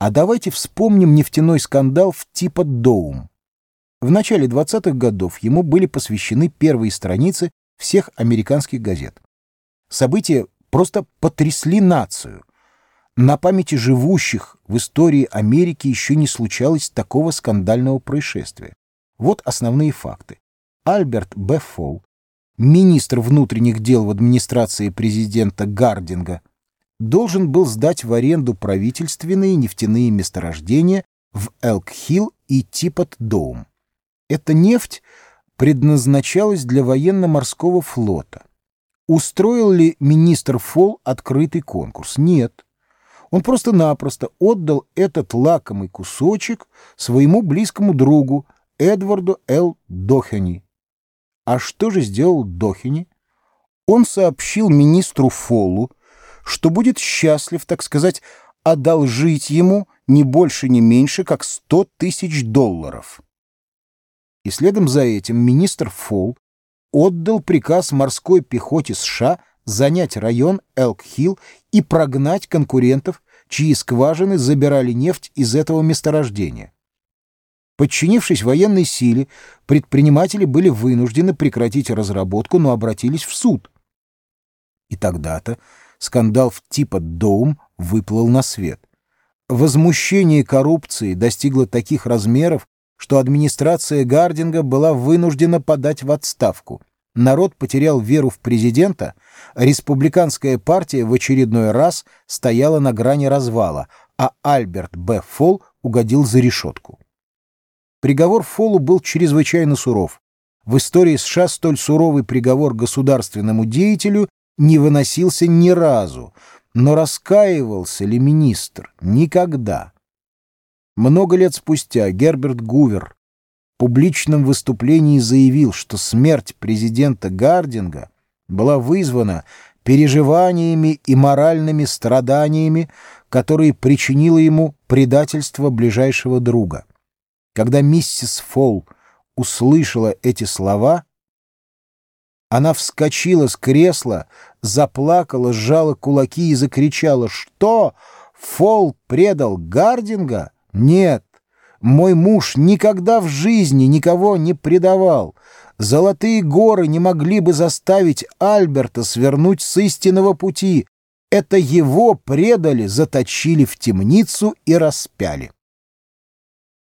А давайте вспомним нефтяной скандал в типа Доум. В начале 20-х годов ему были посвящены первые страницы всех американских газет. События просто потрясли нацию. На памяти живущих в истории Америки еще не случалось такого скандального происшествия. Вот основные факты. Альберт Б. Фолл, министр внутренних дел в администрации президента Гардинга, должен был сдать в аренду правительственные нефтяные месторождения в Элк-Хилл и Типот-Доум. Эта нефть предназначалась для военно-морского флота. Устроил ли министр Фолл открытый конкурс? Нет. Он просто-напросто отдал этот лакомый кусочек своему близкому другу Эдварду Л. Дохени. А что же сделал Дохени? Он сообщил министру Фоллу, что будет счастлив, так сказать, одолжить ему не больше, не меньше, как сто тысяч долларов. И следом за этим министр Фолл отдал приказ морской пехоте США занять район Элк-Хилл и прогнать конкурентов, чьи скважины забирали нефть из этого месторождения. Подчинившись военной силе, предприниматели были вынуждены прекратить разработку, но обратились в суд. И тогда-то скандал в типа Доум выплыл на свет. Возмущение коррупции достигло таких размеров, что администрация Гардинга была вынуждена подать в отставку. Народ потерял веру в президента, республиканская партия в очередной раз стояла на грани развала, а Альберт Б. Фолл угодил за решетку. Приговор Фоллу был чрезвычайно суров. В истории США столь суровый приговор государственному деятелю не выносился ни разу, но раскаивался ли министр? Никогда. Много лет спустя Герберт Гувер в публичном выступлении заявил, что смерть президента Гардинга была вызвана переживаниями и моральными страданиями, которые причинило ему предательство ближайшего друга. Когда миссис Фолл услышала эти слова, она вскочила с кресла, заплакала, сжала кулаки и закричала «Что? Фол предал Гардинга? Нет, мой муж никогда в жизни никого не предавал. Золотые горы не могли бы заставить Альберта свернуть с истинного пути. Это его предали, заточили в темницу и распяли».